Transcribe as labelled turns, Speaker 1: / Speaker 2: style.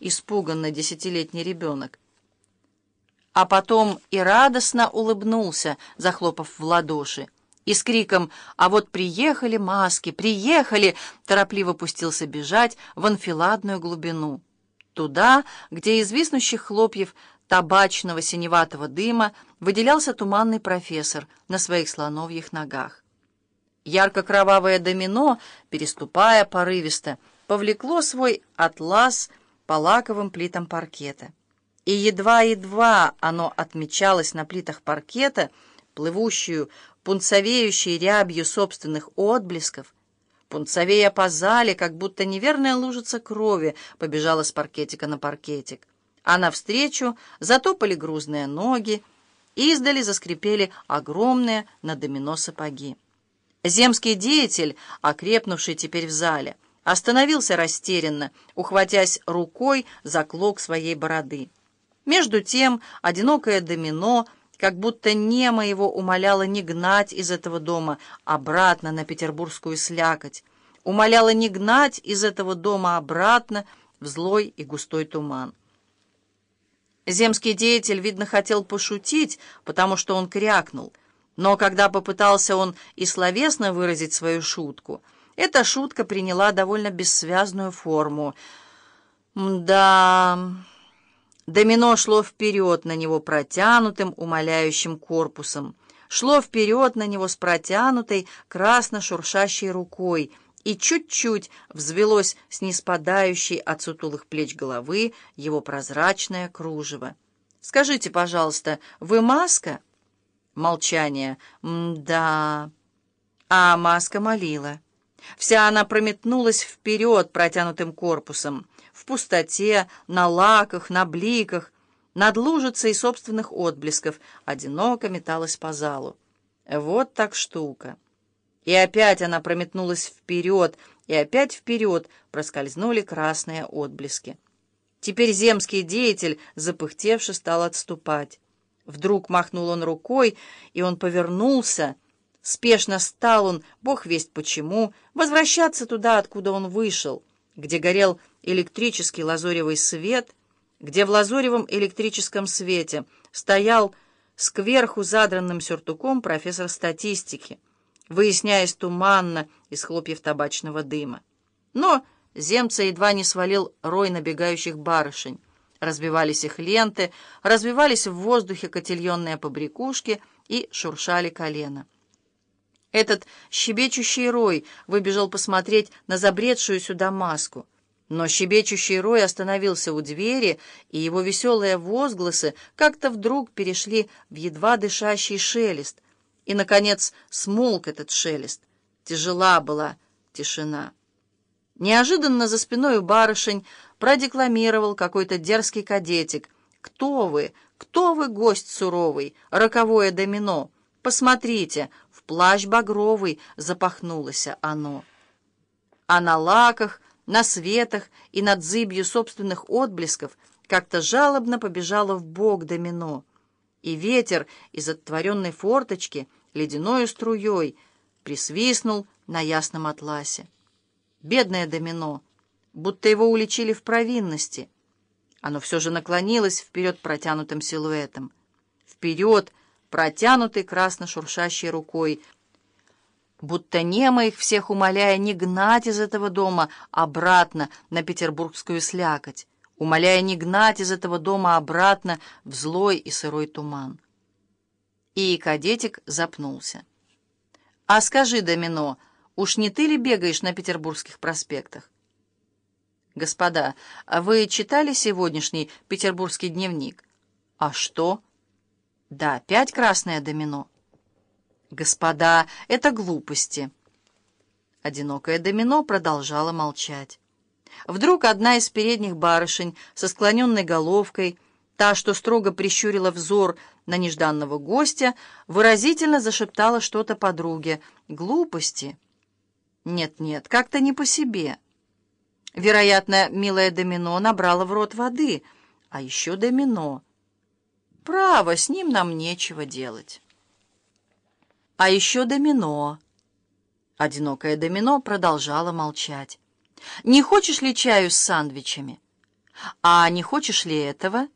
Speaker 1: испуганно десятилетний ребенок. А потом и радостно улыбнулся, захлопав в ладоши, и с криком «А вот приехали маски, приехали!» торопливо пустился бежать в анфиладную глубину, туда, где из виснущих хлопьев табачного синеватого дыма выделялся туманный профессор на своих слоновьих ногах. Ярко-кровавое домино, переступая порывисто, повлекло свой атлас по лаковым плитам паркета. И едва-едва оно отмечалось на плитах паркета, плывущую, пунцовеющей рябью собственных отблесков, пунцовея по зале, как будто неверная лужица крови побежала с паркетика на паркетик, а навстречу затопали грузные ноги, издали заскрипели огромные на домино сапоги. Земский деятель, окрепнувший теперь в зале, остановился растерянно, ухватясь рукой за клок своей бороды. Между тем одинокое домино, как будто немо его умоляло не гнать из этого дома обратно на петербургскую слякоть, умоляло не гнать из этого дома обратно в злой и густой туман. Земский деятель, видно, хотел пошутить, потому что он крякнул — но когда попытался он и словесно выразить свою шутку, эта шутка приняла довольно бессвязную форму. Да, домино шло вперед на него протянутым, умоляющим корпусом, шло вперед на него с протянутой, красно-шуршащей рукой, и чуть-чуть взвелось с неспадающей от сутулых плеч головы его прозрачное кружево. «Скажите, пожалуйста, вы маска?» Молчание. «Да...» А маска молила. Вся она прометнулась вперед протянутым корпусом, в пустоте, на лаках, на бликах, над лужицей собственных отблесков, одиноко металась по залу. Вот так штука. И опять она прометнулась вперед, и опять вперед проскользнули красные отблески. Теперь земский деятель, запыхтевший, стал отступать. Вдруг махнул он рукой, и он повернулся. Спешно стал он, бог весть почему, возвращаться туда, откуда он вышел, где горел электрический лазоревый свет, где в лазоревом электрическом свете стоял скверху задранным сюртуком профессор статистики, выясняясь туманно из хлопьев табачного дыма. Но земца едва не свалил рой набегающих барышень. Разбивались их ленты, развивались в воздухе котельонные побрякушки и шуршали колено. Этот щебечущий рой выбежал посмотреть на забредшую сюда маску. Но щебечущий рой остановился у двери, и его веселые возгласы как-то вдруг перешли в едва дышащий шелест. И, наконец, смолк этот шелест. Тяжела была тишина. Неожиданно за спиной у барышень продекламировал какой-то дерзкий кадетик. «Кто вы? Кто вы, гость суровый? Роковое домино! Посмотрите, плащ багровый запахнулось оно!» А на лаках, на светах и над зыбью собственных отблесков как-то жалобно побежало в бок домино, и ветер из оттворенной форточки ледяною струей присвистнул на ясном атласе. Бедное домино! будто его уличили в провинности. Оно все же наклонилось вперед протянутым силуэтом. Вперед, протянутой красно-шуршащей рукой, будто немо их всех умоляя не гнать из этого дома обратно на петербургскую слякоть, умоляя не гнать из этого дома обратно в злой и сырой туман. И кадетик запнулся. «А скажи, Домино, уж не ты ли бегаешь на петербургских проспектах?» «Господа, вы читали сегодняшний петербургский дневник?» «А что?» «Да, опять красное домино». «Господа, это глупости». Одинокое домино продолжало молчать. Вдруг одна из передних барышень со склоненной головкой, та, что строго прищурила взор на нежданного гостя, выразительно зашептала что-то подруге. «Глупости?» «Нет-нет, как-то не по себе». Вероятно, милая домино набрала в рот воды, а еще домино. Право, с ним нам нечего делать. А еще домино. Одинокое домино продолжало молчать. «Не хочешь ли чаю с сандвичами?» «А не хочешь ли этого?»